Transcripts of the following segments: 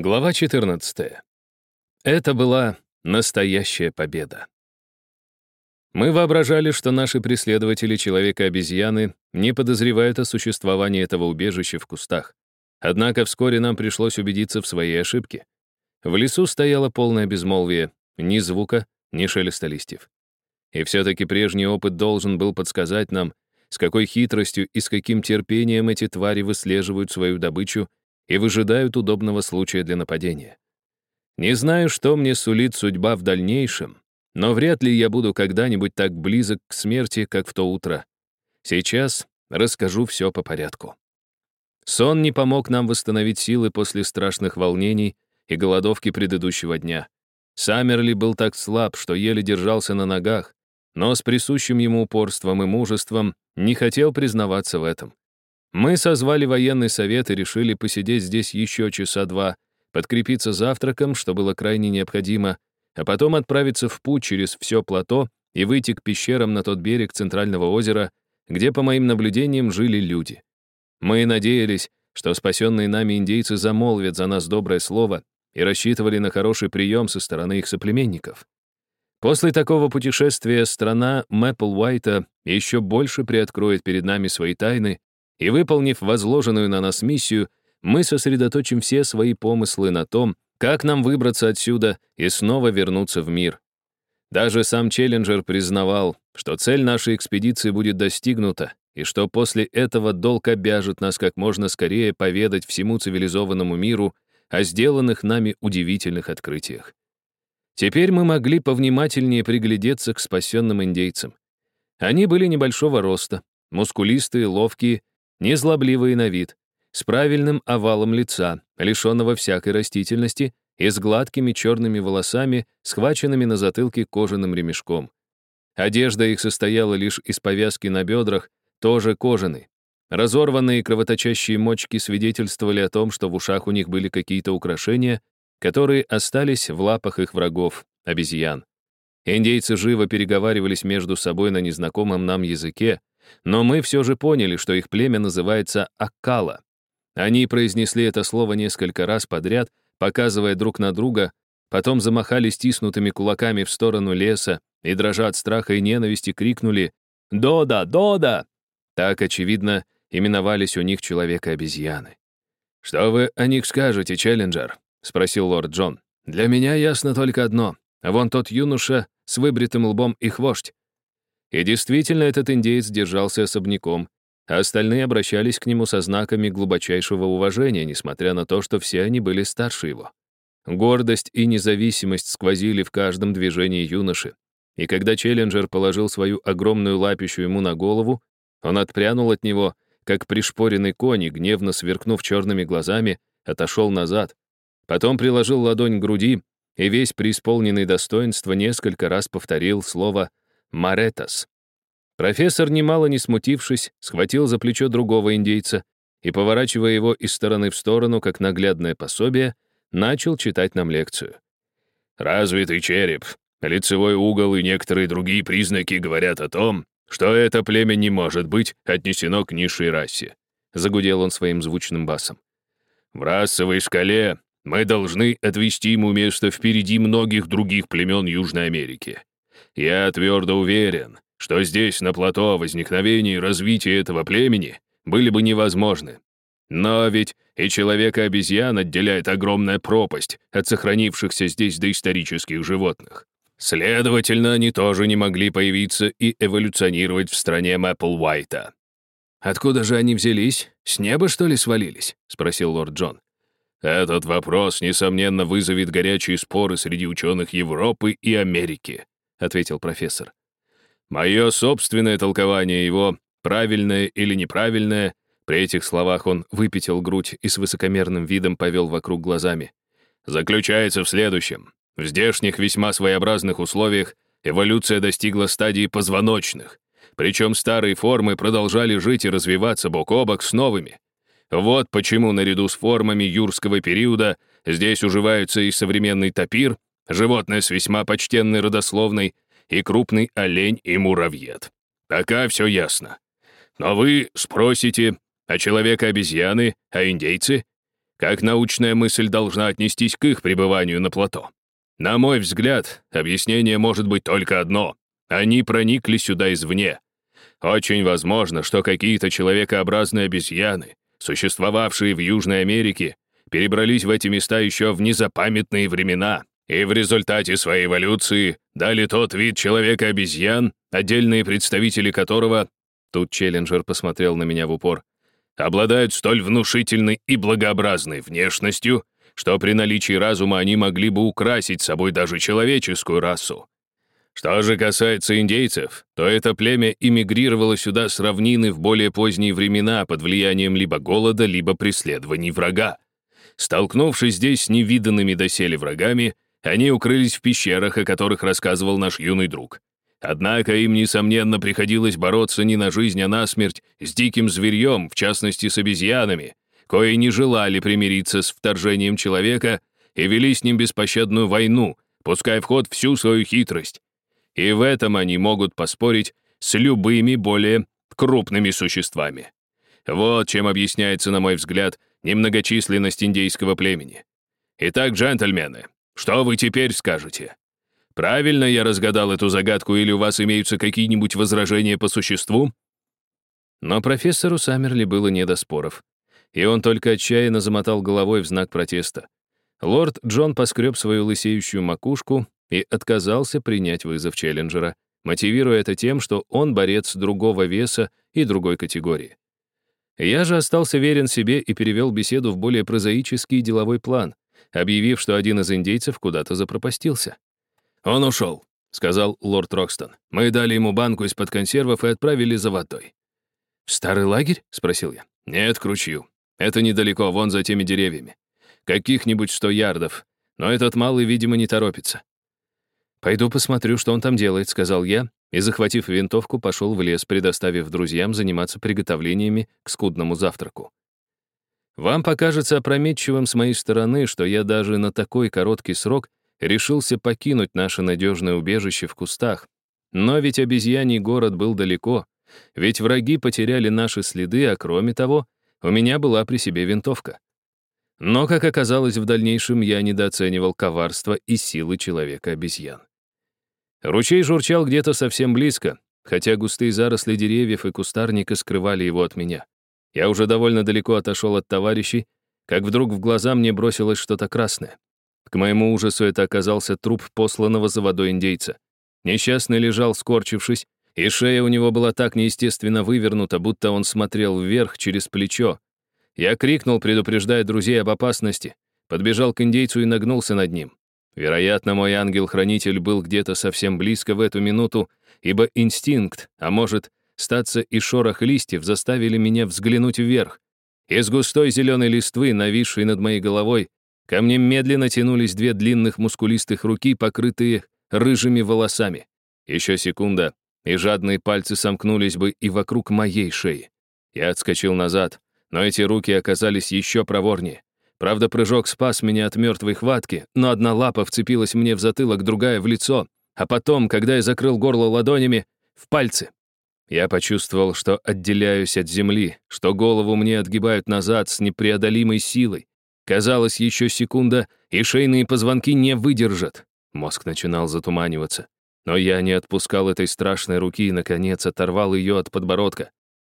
Глава 14. Это была настоящая победа. Мы воображали, что наши преследователи человека-обезьяны не подозревают о существовании этого убежища в кустах. Однако вскоре нам пришлось убедиться в своей ошибке. В лесу стояло полное безмолвие, ни звука, ни шелеста листьев. И все-таки прежний опыт должен был подсказать нам, с какой хитростью и с каким терпением эти твари выслеживают свою добычу и выжидают удобного случая для нападения. Не знаю, что мне сулит судьба в дальнейшем, но вряд ли я буду когда-нибудь так близок к смерти, как в то утро. Сейчас расскажу все по порядку. Сон не помог нам восстановить силы после страшных волнений и голодовки предыдущего дня. Саммерли был так слаб, что еле держался на ногах, но с присущим ему упорством и мужеством не хотел признаваться в этом. Мы созвали военный совет и решили посидеть здесь еще часа два, подкрепиться завтраком, что было крайне необходимо, а потом отправиться в путь через все плато и выйти к пещерам на тот берег Центрального озера, где, по моим наблюдениям, жили люди. Мы надеялись, что спасенные нами индейцы замолвят за нас доброе слово и рассчитывали на хороший прием со стороны их соплеменников. После такого путешествия страна Мэппл Уайта еще больше приоткроет перед нами свои тайны и выполнив возложенную на нас миссию, мы сосредоточим все свои помыслы на том, как нам выбраться отсюда и снова вернуться в мир. Даже сам Челленджер признавал, что цель нашей экспедиции будет достигнута, и что после этого долг обяжет нас как можно скорее поведать всему цивилизованному миру о сделанных нами удивительных открытиях. Теперь мы могли повнимательнее приглядеться к спасенным индейцам. Они были небольшого роста, мускулистые, ловкие незлобливые на вид, с правильным овалом лица, лишенного всякой растительности и с гладкими черными волосами, схваченными на затылке кожаным ремешком. Одежда их состояла лишь из повязки на бедрах, тоже кожаной. Разорванные кровоточащие мочки свидетельствовали о том, что в ушах у них были какие-то украшения, которые остались в лапах их врагов, обезьян. Индейцы живо переговаривались между собой на незнакомом нам языке, но мы все же поняли, что их племя называется Аккала. Они произнесли это слово несколько раз подряд, показывая друг на друга, потом замахали стиснутыми кулаками в сторону леса и, дрожа от страха и ненависти, крикнули «Дода! Дода!». Так, очевидно, именовались у них человека-обезьяны. «Что вы о них скажете, Челленджер?» — спросил лорд Джон. «Для меня ясно только одно. Вон тот юноша с выбритым лбом их вождь. И действительно, этот индеец держался особняком, а остальные обращались к нему со знаками глубочайшего уважения, несмотря на то, что все они были старше его. Гордость и независимость сквозили в каждом движении юноши. И когда Челленджер положил свою огромную лапищу ему на голову, он отпрянул от него, как пришпоренный конь, гневно сверкнув черными глазами, отошел назад. Потом приложил ладонь к груди и весь преисполненный достоинства несколько раз повторил слово Маретас. Профессор, немало не смутившись, схватил за плечо другого индейца и, поворачивая его из стороны в сторону, как наглядное пособие, начал читать нам лекцию. «Развитый череп, лицевой угол и некоторые другие признаки говорят о том, что это племя не может быть отнесено к низшей расе», загудел он своим звучным басом. «В расовой шкале мы должны отвести ему место впереди многих других племен Южной Америки. Я твердо уверен, что здесь, на плато, возникновение и развитие этого племени были бы невозможны. Но ведь и человека-обезьян отделяет огромная пропасть от сохранившихся здесь доисторических животных. Следовательно, они тоже не могли появиться и эволюционировать в стране Мэппл Уайта. «Откуда же они взялись? С неба, что ли, свалились?» — спросил лорд Джон. «Этот вопрос, несомненно, вызовет горячие споры среди ученых Европы и Америки», — ответил профессор. «Мое собственное толкование его, правильное или неправильное, при этих словах он выпятил грудь и с высокомерным видом повел вокруг глазами, заключается в следующем. В здешних весьма своеобразных условиях эволюция достигла стадии позвоночных, причем старые формы продолжали жить и развиваться бок о бок с новыми. Вот почему наряду с формами юрского периода здесь уживаются и современный тапир, животное с весьма почтенной родословной, и крупный олень и муравьед. Пока все ясно. Но вы спросите, а человека-обезьяны, а индейцы? как научная мысль должна отнестись к их пребыванию на плато. На мой взгляд, объяснение может быть только одно. Они проникли сюда извне. Очень возможно, что какие-то человекообразные обезьяны, существовавшие в Южной Америке, перебрались в эти места еще в незапамятные времена и в результате своей эволюции дали тот вид человека-обезьян, отдельные представители которого, тут Челленджер посмотрел на меня в упор, обладают столь внушительной и благообразной внешностью, что при наличии разума они могли бы украсить собой даже человеческую расу. Что же касается индейцев, то это племя эмигрировало сюда с равнины в более поздние времена под влиянием либо голода, либо преследований врага. Столкнувшись здесь с невиданными доселе врагами, они укрылись в пещерах, о которых рассказывал наш юный друг. Однако им, несомненно, приходилось бороться не на жизнь, а на смерть с диким зверьем, в частности, с обезьянами, кои не желали примириться с вторжением человека и вели с ним беспощадную войну, пуская в ход всю свою хитрость. И в этом они могут поспорить с любыми более крупными существами. Вот чем объясняется, на мой взгляд, немногочисленность индейского племени. Итак, джентльмены, что вы теперь скажете? Правильно я разгадал эту загадку или у вас имеются какие-нибудь возражения по существу? Но профессору Саммерли было не до споров, и он только отчаянно замотал головой в знак протеста. Лорд Джон поскреб свою лысеющую макушку и отказался принять вызов челленджера, мотивируя это тем, что он борец другого веса и другой категории. Я же остался верен себе и перевел беседу в более прозаический деловой план, объявив, что один из индейцев куда-то запропастился. «Он ушел», — сказал лорд Рокстон. «Мы дали ему банку из-под консервов и отправили за водой». «В старый лагерь?» — спросил я. «Нет, к ручью. Это недалеко, вон за теми деревьями. Каких-нибудь сто ярдов. Но этот малый, видимо, не торопится. «Пойду посмотрю, что он там делает», — сказал я, и, захватив винтовку, пошел в лес, предоставив друзьям заниматься приготовлениями к скудному завтраку. Вам покажется опрометчивым с моей стороны, что я даже на такой короткий срок решился покинуть наше надежное убежище в кустах. Но ведь обезьяний город был далеко, ведь враги потеряли наши следы, а кроме того, у меня была при себе винтовка. Но, как оказалось, в дальнейшем я недооценивал коварство и силы человека-обезьян. Ручей журчал где-то совсем близко, хотя густые заросли деревьев и кустарника скрывали его от меня. Я уже довольно далеко отошел от товарищей, как вдруг в глаза мне бросилось что-то красное. К моему ужасу это оказался труп посланного за водой индейца. Несчастный лежал, скорчившись, и шея у него была так неестественно вывернута, будто он смотрел вверх через плечо. Я крикнул, предупреждая друзей об опасности, подбежал к индейцу и нагнулся над ним. Вероятно, мой ангел-хранитель был где-то совсем близко в эту минуту, ибо инстинкт, а может, статься и шорох листьев заставили меня взглянуть вверх. Из густой зеленой листвы, нависшей над моей головой, ко мне медленно тянулись две длинных мускулистых руки, покрытые рыжими волосами. Еще секунда, и жадные пальцы сомкнулись бы и вокруг моей шеи. Я отскочил назад, но эти руки оказались еще проворнее. Правда, прыжок спас меня от мертвой хватки, но одна лапа вцепилась мне в затылок, другая — в лицо, а потом, когда я закрыл горло ладонями, в пальцы. Я почувствовал, что отделяюсь от земли, что голову мне отгибают назад с непреодолимой силой. Казалось, еще секунда, и шейные позвонки не выдержат. Мозг начинал затуманиваться. Но я не отпускал этой страшной руки и, наконец, оторвал ее от подбородка.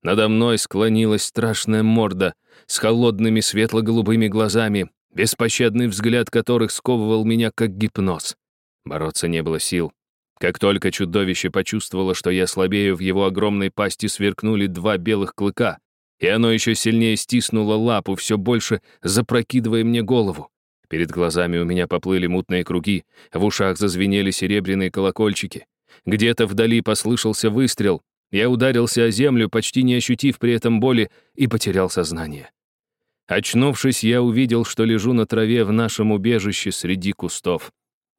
Надо мной склонилась страшная морда с холодными светло-голубыми глазами, беспощадный взгляд которых сковывал меня как гипноз. Бороться не было сил. Как только чудовище почувствовало, что я слабею, в его огромной пасти сверкнули два белых клыка, и оно еще сильнее стиснуло лапу, все больше запрокидывая мне голову. Перед глазами у меня поплыли мутные круги, в ушах зазвенели серебряные колокольчики. Где-то вдали послышался выстрел, я ударился о землю, почти не ощутив при этом боли, и потерял сознание. Очнувшись, я увидел, что лежу на траве в нашем убежище среди кустов.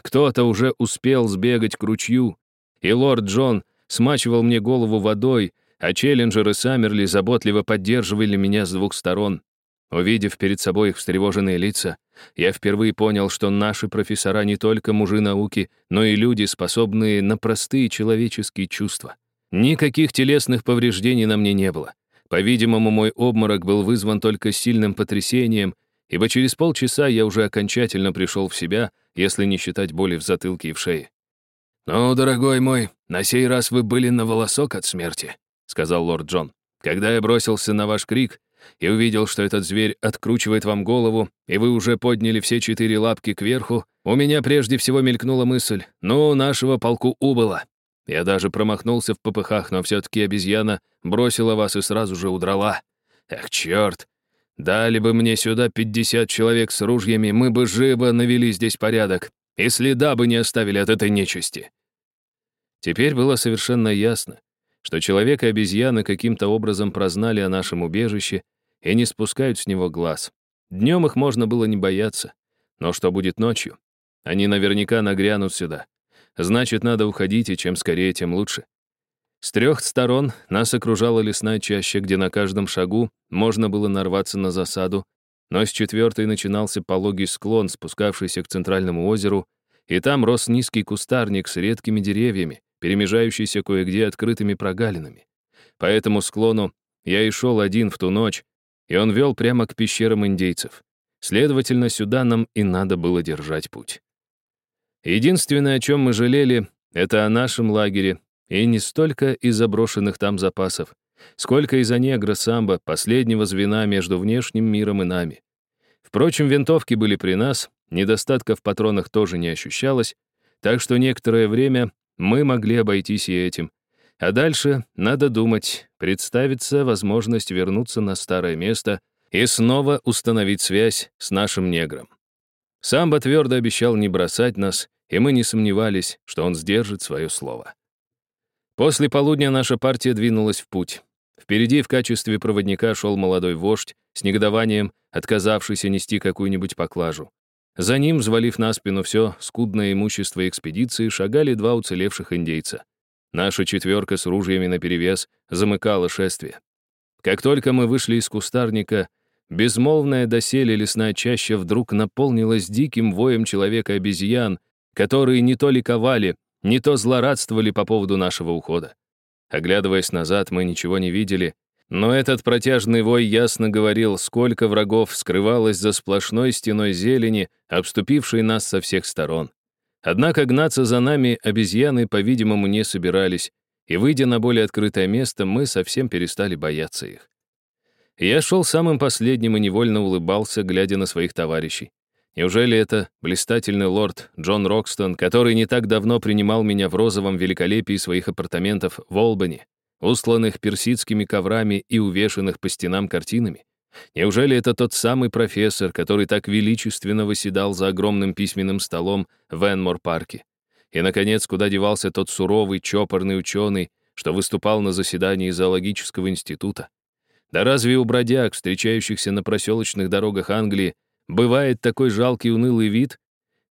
Кто-то уже успел сбегать к ручью, и лорд Джон смачивал мне голову водой, а Челленджер и Саммерли заботливо поддерживали меня с двух сторон. Увидев перед собой их встревоженные лица, я впервые понял, что наши профессора не только мужи науки, но и люди, способные на простые человеческие чувства. Никаких телесных повреждений на мне не было. По-видимому, мой обморок был вызван только сильным потрясением, ибо через полчаса я уже окончательно пришел в себя, если не считать боли в затылке и в шее. «Ну, дорогой мой, на сей раз вы были на волосок от смерти», — сказал лорд Джон. «Когда я бросился на ваш крик и увидел, что этот зверь откручивает вам голову, и вы уже подняли все четыре лапки кверху, у меня прежде всего мелькнула мысль, ну, нашего полку убыло. Я даже промахнулся в попыхах, но все-таки обезьяна бросила вас и сразу же удрала. Эх, черт! Дали бы мне сюда 50 человек с ружьями, мы бы живо навели здесь порядок, и следа бы не оставили от этой нечисти. Теперь было совершенно ясно, что человек и обезьяна каким-то образом прознали о нашем убежище и не спускают с него глаз. Днем их можно было не бояться. Но что будет ночью? Они наверняка нагрянут сюда. Значит, надо уходить, и чем скорее, тем лучше. С трех сторон нас окружала лесная чаща, где на каждом шагу можно было нарваться на засаду, но с четвертой начинался пологий склон, спускавшийся к центральному озеру, и там рос низкий кустарник с редкими деревьями, перемежающийся кое-где открытыми прогалинами. По этому склону я и шел один в ту ночь, и он вел прямо к пещерам индейцев. Следовательно, сюда нам и надо было держать путь. Единственное, о чем мы жалели, это о нашем лагере, и не столько из заброшенных там запасов, сколько из-за негра самбо, последнего звена между внешним миром и нами. Впрочем, винтовки были при нас, недостатка в патронах тоже не ощущалось, так что некоторое время мы могли обойтись и этим. А дальше, надо думать, представится возможность вернуться на старое место и снова установить связь с нашим негром. Самбо твердо обещал не бросать нас, и мы не сомневались, что он сдержит свое слово. После полудня наша партия двинулась в путь. Впереди в качестве проводника шел молодой вождь, с негодованием отказавшийся нести какую-нибудь поклажу. За ним, взвалив на спину все скудное имущество экспедиции, шагали два уцелевших индейца. Наша четверка с ружьями наперевес замыкала шествие. Как только мы вышли из кустарника, безмолвная доселе лесная чаща вдруг наполнилась диким воем человека-обезьян, которые не то ликовали, не то злорадствовали по поводу нашего ухода. Оглядываясь назад, мы ничего не видели, но этот протяжный вой ясно говорил, сколько врагов скрывалось за сплошной стеной зелени, обступившей нас со всех сторон. Однако гнаться за нами обезьяны, по-видимому, не собирались, и, выйдя на более открытое место, мы совсем перестали бояться их. Я шел самым последним и невольно улыбался, глядя на своих товарищей. Неужели это блистательный лорд Джон Рокстон, который не так давно принимал меня в розовом великолепии своих апартаментов в Олбани, устланных персидскими коврами и увешанных по стенам картинами? Неужели это тот самый профессор, который так величественно восседал за огромным письменным столом в Энмор-парке? И, наконец, куда девался тот суровый, чопорный ученый, что выступал на заседании зоологического института? Да разве у бродяг, встречающихся на проселочных дорогах Англии, Бывает такой жалкий унылый вид.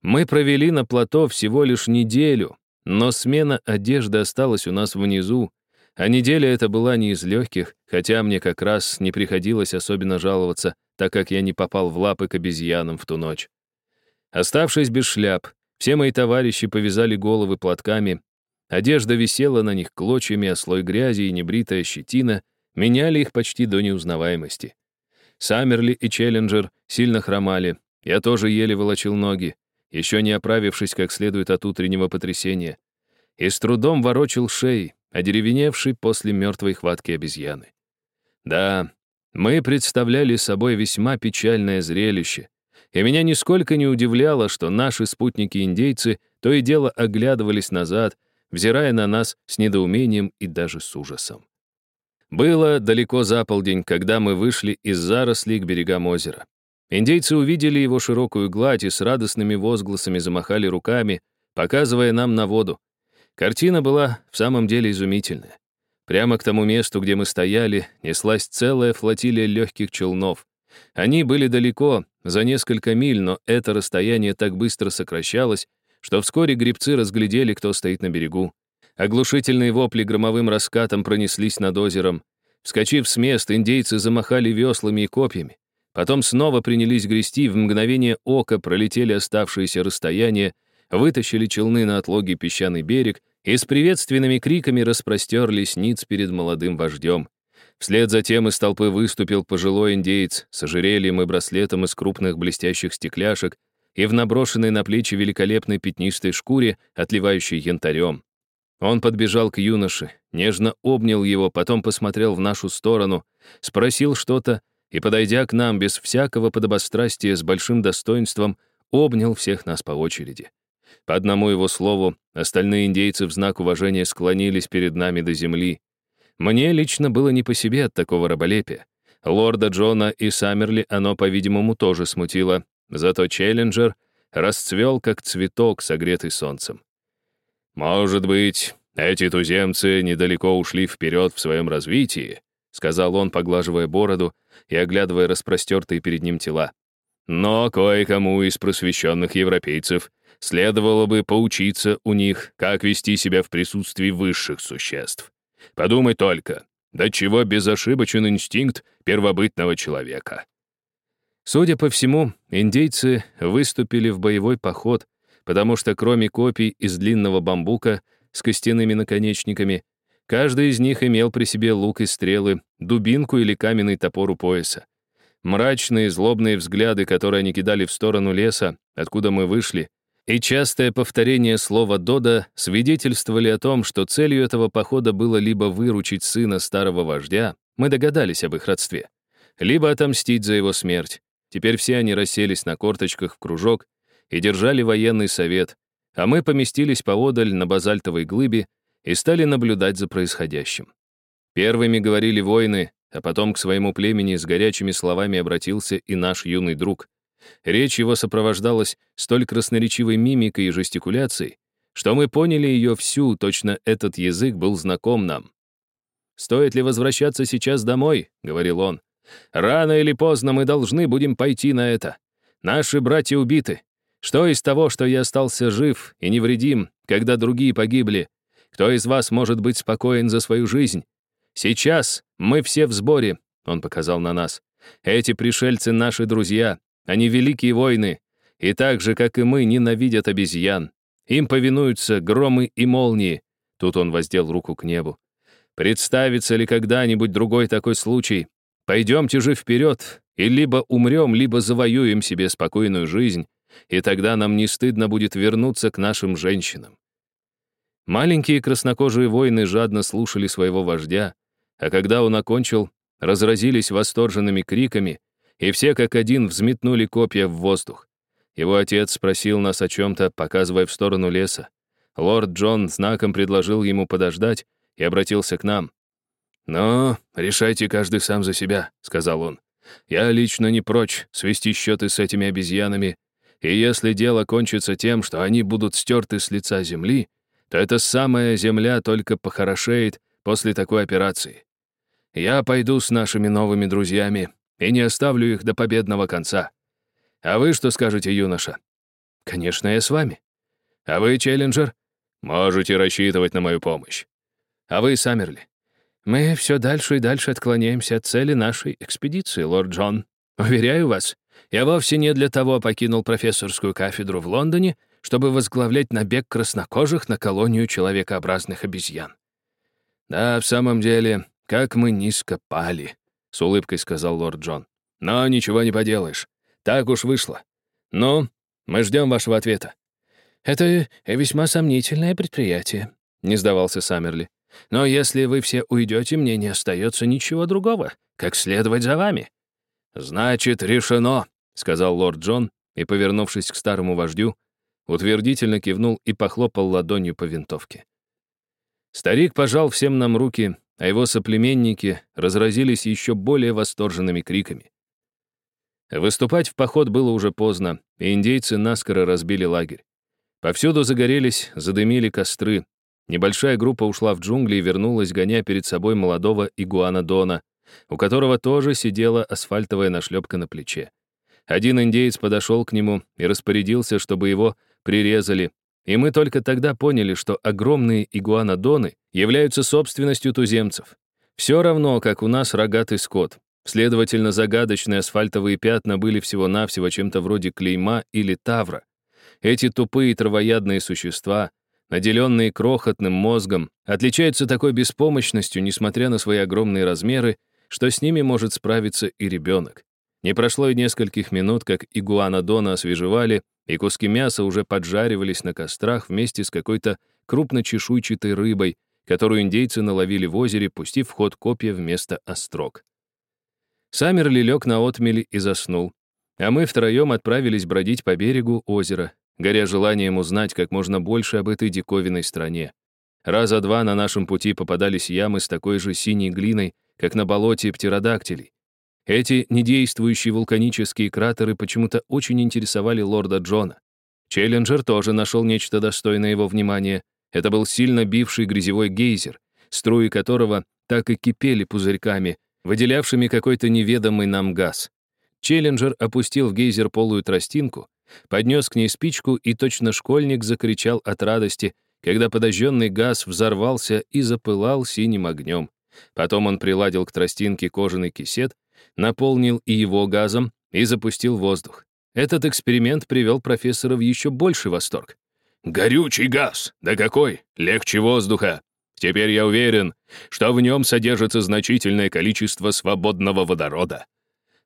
Мы провели на плато всего лишь неделю, но смена одежды осталась у нас внизу, а неделя эта была не из легких, хотя мне как раз не приходилось особенно жаловаться, так как я не попал в лапы к обезьянам в ту ночь. Оставшись без шляп, все мои товарищи повязали головы платками, одежда висела на них клочьями, а слой грязи и небритая щетина меняли их почти до неузнаваемости. Саммерли и Челленджер сильно хромали. Я тоже еле волочил ноги, еще не оправившись как следует от утреннего потрясения. И с трудом ворочил шеи, одеревеневший после мертвой хватки обезьяны. Да, мы представляли собой весьма печальное зрелище, и меня нисколько не удивляло, что наши спутники-индейцы то и дело оглядывались назад, взирая на нас с недоумением и даже с ужасом. Было далеко за полдень, когда мы вышли из зарослей к берегам озера. Индейцы увидели его широкую гладь и с радостными возгласами замахали руками, показывая нам на воду. Картина была в самом деле изумительная. Прямо к тому месту, где мы стояли, неслась целая флотилия легких челнов. Они были далеко, за несколько миль, но это расстояние так быстро сокращалось, что вскоре гребцы разглядели, кто стоит на берегу. Оглушительные вопли громовым раскатом пронеслись над озером. Вскочив с места, индейцы замахали веслами и копьями. Потом снова принялись грести, в мгновение ока пролетели оставшиеся расстояния, вытащили челны на отлогий песчаный берег и с приветственными криками распростерлись ниц перед молодым вождем. Вслед за тем из толпы выступил пожилой индеец с ожерельем и браслетом из крупных блестящих стекляшек и в наброшенной на плечи великолепной пятнистой шкуре, отливающей янтарем. Он подбежал к юноше, нежно обнял его, потом посмотрел в нашу сторону, спросил что-то и, подойдя к нам без всякого подобострастия с большим достоинством, обнял всех нас по очереди. По одному его слову, остальные индейцы в знак уважения склонились перед нами до земли. Мне лично было не по себе от такого раболепия. Лорда Джона и Саммерли оно, по-видимому, тоже смутило, зато Челленджер расцвел, как цветок, согретый солнцем. «Может быть, эти туземцы недалеко ушли вперед в своем развитии», сказал он, поглаживая бороду и оглядывая распростертые перед ним тела. «Но кое-кому из просвещенных европейцев следовало бы поучиться у них, как вести себя в присутствии высших существ. Подумай только, до чего безошибочен инстинкт первобытного человека. Судя по всему, индейцы выступили в боевой поход, потому что кроме копий из длинного бамбука с костяными наконечниками, каждый из них имел при себе лук и стрелы, дубинку или каменный топор у пояса. Мрачные, злобные взгляды, которые они кидали в сторону леса, откуда мы вышли, и частое повторение слова «дода» свидетельствовали о том, что целью этого похода было либо выручить сына старого вождя, мы догадались об их родстве, либо отомстить за его смерть. Теперь все они расселись на корточках в кружок и держали военный совет, а мы поместились поодаль на базальтовой глыбе и стали наблюдать за происходящим. Первыми говорили воины, а потом к своему племени с горячими словами обратился и наш юный друг — Речь его сопровождалась столь красноречивой мимикой и жестикуляцией, что мы поняли ее всю, точно этот язык был знаком нам. «Стоит ли возвращаться сейчас домой?» — говорил он. «Рано или поздно мы должны будем пойти на это. Наши братья убиты. Что из того, что я остался жив и невредим, когда другие погибли? Кто из вас может быть спокоен за свою жизнь? Сейчас мы все в сборе», — он показал на нас. «Эти пришельцы — наши друзья, они великие воины, и так же, как и мы, ненавидят обезьян. Им повинуются громы и молнии. Тут он воздел руку к небу. Представится ли когда-нибудь другой такой случай? Пойдемте же вперед, и либо умрем, либо завоюем себе спокойную жизнь, и тогда нам не стыдно будет вернуться к нашим женщинам. Маленькие краснокожие воины жадно слушали своего вождя, а когда он окончил, разразились восторженными криками, и все как один взметнули копья в воздух. Его отец спросил нас о чем-то, показывая в сторону леса. Лорд Джон знаком предложил ему подождать и обратился к нам. «Ну, решайте каждый сам за себя», — сказал он. «Я лично не прочь свести счеты с этими обезьянами, и если дело кончится тем, что они будут стерты с лица земли, то эта самая земля только похорошеет после такой операции. Я пойду с нашими новыми друзьями, и не оставлю их до победного конца. А вы что скажете, юноша? Конечно, я с вами. А вы, Челленджер? Можете рассчитывать на мою помощь. А вы, Саммерли? Мы все дальше и дальше отклоняемся от цели нашей экспедиции, лорд Джон. Уверяю вас, я вовсе не для того покинул профессорскую кафедру в Лондоне, чтобы возглавлять набег краснокожих на колонию человекообразных обезьян. Да, в самом деле, как мы низко пали. — с улыбкой сказал лорд Джон. «Но ничего не поделаешь. Так уж вышло. Ну, мы ждем вашего ответа». «Это весьма сомнительное предприятие», — не сдавался Саммерли. «Но если вы все уйдете, мне не остается ничего другого, как следовать за вами». «Значит, решено», — сказал лорд Джон и, повернувшись к старому вождю, утвердительно кивнул и похлопал ладонью по винтовке. Старик пожал всем нам руки а его соплеменники разразились еще более восторженными криками. Выступать в поход было уже поздно, и индейцы наскоро разбили лагерь. Повсюду загорелись, задымили костры. Небольшая группа ушла в джунгли и вернулась, гоня перед собой молодого игуана Дона, у которого тоже сидела асфальтовая нашлепка на плече. Один индеец подошел к нему и распорядился, чтобы его прирезали, и мы только тогда поняли, что огромные игуанодоны являются собственностью туземцев. Все равно, как у нас рогатый скот. Следовательно, загадочные асфальтовые пятна были всего-навсего чем-то вроде клейма или тавра. Эти тупые травоядные существа, наделенные крохотным мозгом, отличаются такой беспомощностью, несмотря на свои огромные размеры, что с ними может справиться и ребенок. Не прошло и нескольких минут, как игуанодона освежевали, и куски мяса уже поджаривались на кострах вместе с какой-то крупночешуйчатой рыбой, которую индейцы наловили в озере, пустив в ход копья вместо острог. Саммерли лег на отмели и заснул, а мы втроем отправились бродить по берегу озера, горя желанием узнать как можно больше об этой диковинной стране. Раза два на нашем пути попадались ямы с такой же синей глиной, как на болоте птеродактилей. Эти недействующие вулканические кратеры почему-то очень интересовали лорда Джона. Челленджер тоже нашел нечто достойное его внимания. Это был сильно бивший грязевой гейзер, струи которого так и кипели пузырьками, выделявшими какой-то неведомый нам газ. Челленджер опустил в гейзер полую тростинку, поднес к ней спичку, и точно школьник закричал от радости, когда подожженный газ взорвался и запылал синим огнем. Потом он приладил к тростинке кожаный кисет, наполнил и его газом и запустил воздух. Этот эксперимент привел профессора в еще больший восторг. «Горючий газ! Да какой! Легче воздуха! Теперь я уверен, что в нем содержится значительное количество свободного водорода.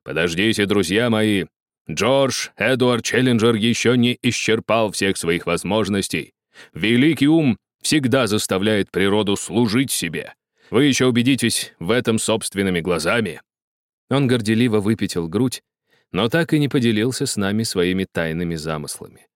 Подождите, друзья мои, Джордж Эдуард Челленджер еще не исчерпал всех своих возможностей. Великий ум всегда заставляет природу служить себе. Вы еще убедитесь в этом собственными глазами». Он горделиво выпятил грудь, но так и не поделился с нами своими тайными замыслами.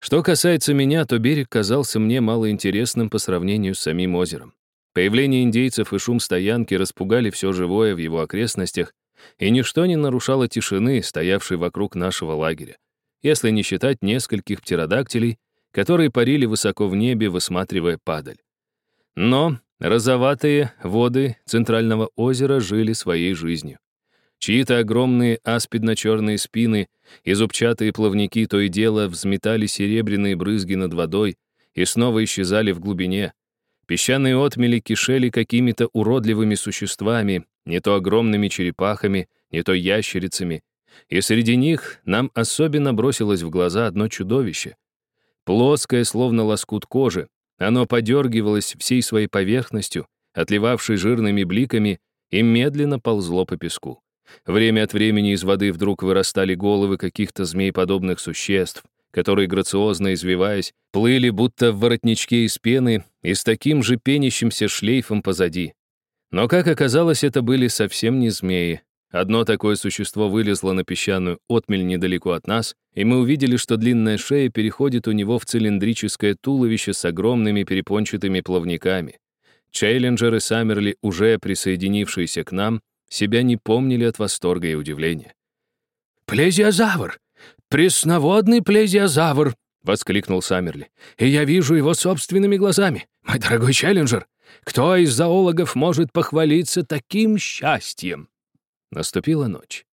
Что касается меня, то берег казался мне малоинтересным по сравнению с самим озером. Появление индейцев и шум стоянки распугали все живое в его окрестностях, и ничто не нарушало тишины, стоявшей вокруг нашего лагеря, если не считать нескольких птеродактилей, которые парили высоко в небе, высматривая падаль. Но розоватые воды Центрального озера жили своей жизнью. Чьи-то огромные аспидно-черные спины и зубчатые плавники то и дело взметали серебряные брызги над водой и снова исчезали в глубине. Песчаные отмели кишели какими-то уродливыми существами, не то огромными черепахами, не то ящерицами, и среди них нам особенно бросилось в глаза одно чудовище — Плоское, словно лоскут кожи, оно подергивалось всей своей поверхностью, отливавшей жирными бликами, и медленно ползло по песку. Время от времени из воды вдруг вырастали головы каких-то змееподобных существ, которые, грациозно извиваясь, плыли будто в воротничке из пены и с таким же пенящимся шлейфом позади. Но, как оказалось, это были совсем не змеи, Одно такое существо вылезло на песчаную отмель недалеко от нас, и мы увидели, что длинная шея переходит у него в цилиндрическое туловище с огромными перепончатыми плавниками. Челленджер и Саммерли, уже присоединившиеся к нам, себя не помнили от восторга и удивления. «Плезиозавр! Пресноводный плезиозавр!» — воскликнул Саммерли. «И я вижу его собственными глазами. Мой дорогой Челленджер, кто из зоологов может похвалиться таким счастьем?» Наступила ночь.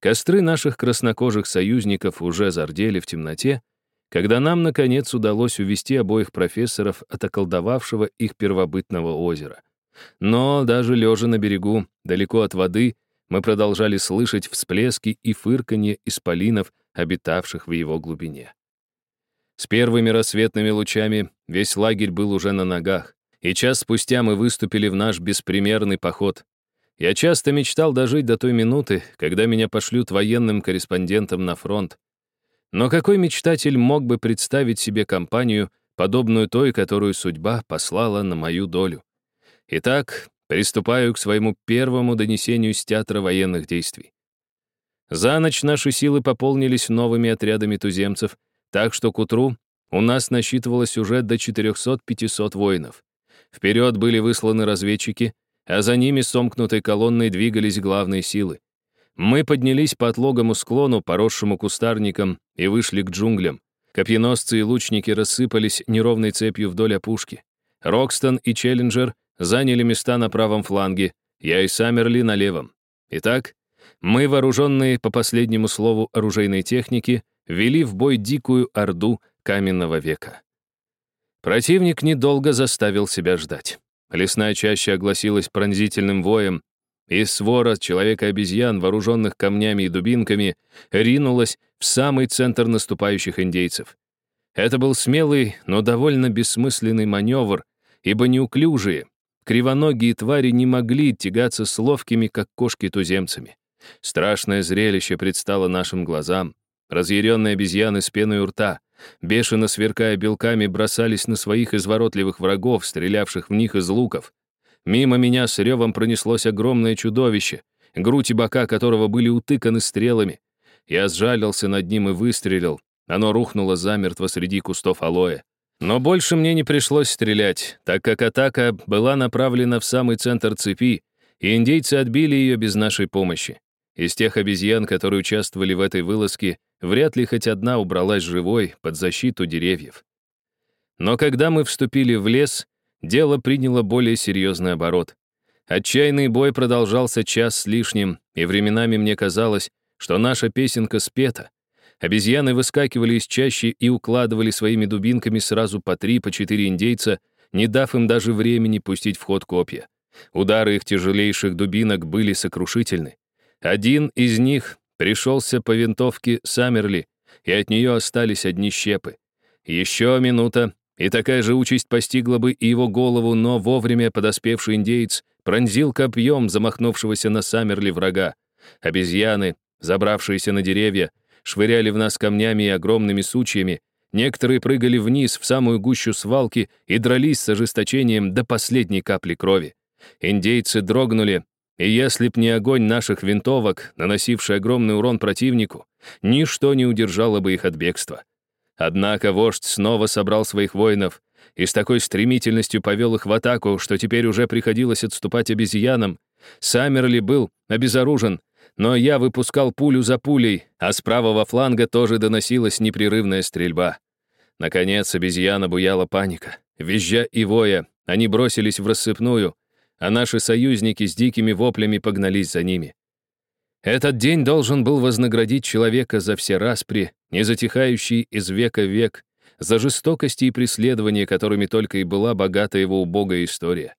Костры наших краснокожих союзников уже зардели в темноте, когда нам, наконец, удалось увести обоих профессоров от околдовавшего их первобытного озера. Но даже лежа на берегу, далеко от воды, мы продолжали слышать всплески и фырканье исполинов, обитавших в его глубине. С первыми рассветными лучами весь лагерь был уже на ногах, и час спустя мы выступили в наш беспримерный поход, я часто мечтал дожить до той минуты, когда меня пошлют военным корреспондентом на фронт. Но какой мечтатель мог бы представить себе компанию, подобную той, которую судьба послала на мою долю? Итак, приступаю к своему первому донесению с театра военных действий. За ночь наши силы пополнились новыми отрядами туземцев, так что к утру у нас насчитывалось уже до 400-500 воинов. Вперед были высланы разведчики, а за ними сомкнутой колонной двигались главные силы. Мы поднялись по отлогому склону, поросшему кустарником, и вышли к джунглям. Копьеносцы и лучники рассыпались неровной цепью вдоль опушки. Рокстон и Челленджер заняли места на правом фланге, я и Саммерли на левом. Итак, мы, вооруженные по последнему слову оружейной техники, вели в бой дикую орду каменного века. Противник недолго заставил себя ждать. Лесная чаща огласилась пронзительным воем, и свора человека-обезьян, вооруженных камнями и дубинками, ринулась в самый центр наступающих индейцев. Это был смелый, но довольно бессмысленный маневр, ибо неуклюжие, кривоногие твари не могли тягаться с ловкими, как кошки, туземцами. Страшное зрелище предстало нашим глазам. Разъяренные обезьяны с пеной у рта, бешено сверкая белками, бросались на своих изворотливых врагов, стрелявших в них из луков. Мимо меня с ревом пронеслось огромное чудовище, грудь и бока которого были утыканы стрелами. Я сжалился над ним и выстрелил. Оно рухнуло замертво среди кустов алоэ. Но больше мне не пришлось стрелять, так как атака была направлена в самый центр цепи, и индейцы отбили ее без нашей помощи. Из тех обезьян, которые участвовали в этой вылазке, вряд ли хоть одна убралась живой под защиту деревьев. Но когда мы вступили в лес, дело приняло более серьезный оборот. Отчаянный бой продолжался час с лишним, и временами мне казалось, что наша песенка спета. Обезьяны выскакивали из чащи и укладывали своими дубинками сразу по три, по четыре индейца, не дав им даже времени пустить в ход копья. Удары их тяжелейших дубинок были сокрушительны. Один из них пришелся по винтовке Саммерли, и от нее остались одни щепы. Еще минута, и такая же участь постигла бы и его голову, но вовремя подоспевший индеец пронзил копьем замахнувшегося на Саммерли врага. Обезьяны, забравшиеся на деревья, швыряли в нас камнями и огромными сучьями, некоторые прыгали вниз в самую гущу свалки и дрались с ожесточением до последней капли крови. Индейцы дрогнули, и если б не огонь наших винтовок, наносивший огромный урон противнику, ничто не удержало бы их от бегства. Однако вождь снова собрал своих воинов и с такой стремительностью повел их в атаку, что теперь уже приходилось отступать обезьянам. Саммерли был обезоружен, но я выпускал пулю за пулей, а с правого фланга тоже доносилась непрерывная стрельба. Наконец обезьяна буяла паника. Визжа и воя, они бросились в рассыпную, а наши союзники с дикими воплями погнались за ними. Этот день должен был вознаградить человека за все распри, не затихающие из века в век, за жестокости и преследования, которыми только и была богата его убогая история.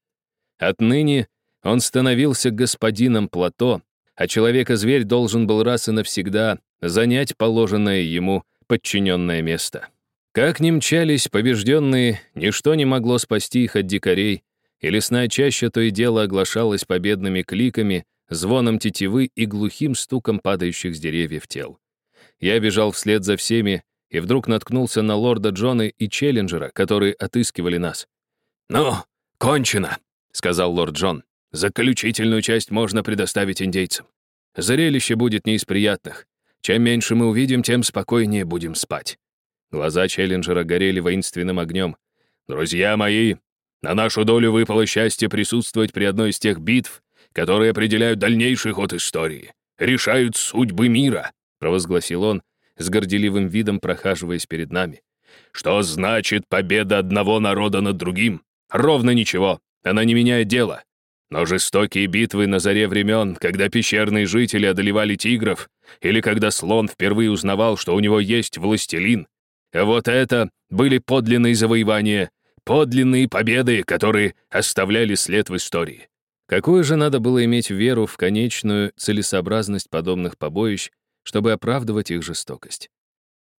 Отныне он становился господином плато, а человека-зверь должен был раз и навсегда занять положенное ему подчиненное место. Как ни мчались побежденные, ничто не могло спасти их от дикарей, и лесная чаща то и дело оглашалась победными кликами, звоном тетивы и глухим стуком падающих с деревьев тел. Я бежал вслед за всеми и вдруг наткнулся на лорда Джона и Челленджера, которые отыскивали нас. «Ну, кончено», — сказал лорд Джон. «Заключительную часть можно предоставить индейцам. Зрелище будет не из приятных. Чем меньше мы увидим, тем спокойнее будем спать». Глаза Челленджера горели воинственным огнем. «Друзья мои, на нашу долю выпало счастье присутствовать при одной из тех битв, которые определяют дальнейший ход истории, решают судьбы мира», — провозгласил он, с горделивым видом прохаживаясь перед нами. «Что значит победа одного народа над другим? Ровно ничего, она не меняет дело. Но жестокие битвы на заре времен, когда пещерные жители одолевали тигров, или когда слон впервые узнавал, что у него есть властелин, вот это были подлинные завоевания, Подлинные победы, которые оставляли след в истории. Какую же надо было иметь веру в конечную целесообразность подобных побоищ, чтобы оправдывать их жестокость?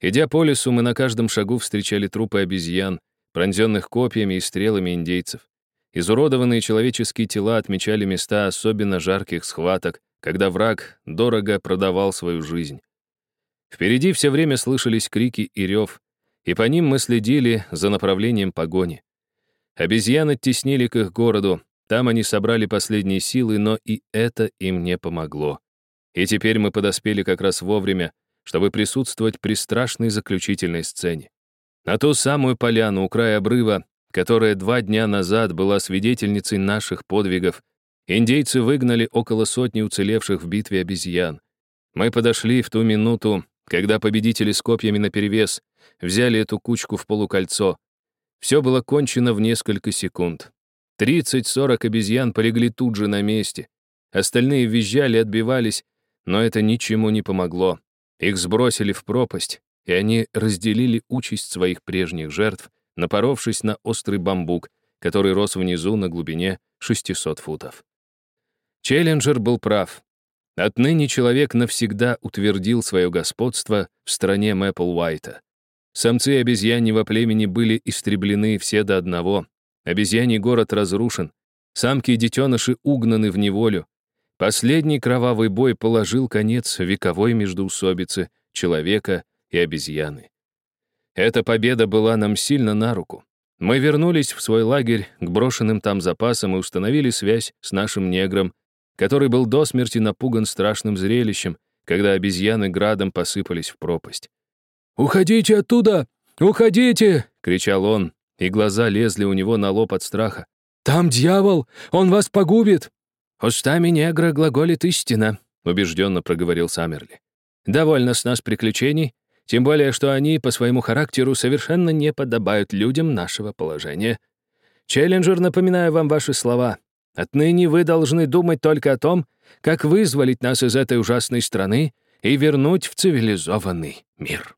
Идя по лесу, мы на каждом шагу встречали трупы обезьян, пронзенных копьями и стрелами индейцев. Изуродованные человеческие тела отмечали места особенно жарких схваток, когда враг дорого продавал свою жизнь. Впереди все время слышались крики и рев, и по ним мы следили за направлением погони. Обезьяны теснили к их городу, там они собрали последние силы, но и это им не помогло. И теперь мы подоспели как раз вовремя, чтобы присутствовать при страшной заключительной сцене. На ту самую поляну у края обрыва, которая два дня назад была свидетельницей наших подвигов, индейцы выгнали около сотни уцелевших в битве обезьян. Мы подошли в ту минуту, когда победители с копьями наперевес взяли эту кучку в полукольцо. Все было кончено в несколько секунд. 30-40 обезьян полегли тут же на месте. Остальные визжали, отбивались, но это ничему не помогло. Их сбросили в пропасть, и они разделили участь своих прежних жертв, напоровшись на острый бамбук, который рос внизу на глубине 600 футов. Челленджер был прав. Отныне человек навсегда утвердил свое господство в стране Мэпл Уайта. Самцы обезьяньего племени были истреблены все до одного. Обезьяний город разрушен. Самки и детеныши угнаны в неволю. Последний кровавый бой положил конец вековой междоусобице человека и обезьяны. Эта победа была нам сильно на руку. Мы вернулись в свой лагерь к брошенным там запасам и установили связь с нашим негром, который был до смерти напуган страшным зрелищем, когда обезьяны градом посыпались в пропасть. «Уходите оттуда! Уходите!» — кричал он, и глаза лезли у него на лоб от страха. «Там дьявол! Он вас погубит!» «Устами негра глаголит истина», — убежденно проговорил Саммерли. «Довольно с нас приключений, тем более, что они по своему характеру совершенно не подобают людям нашего положения. Челленджер, напоминаю вам ваши слова. Отныне вы должны думать только о том, как вызволить нас из этой ужасной страны и вернуть в цивилизованный мир.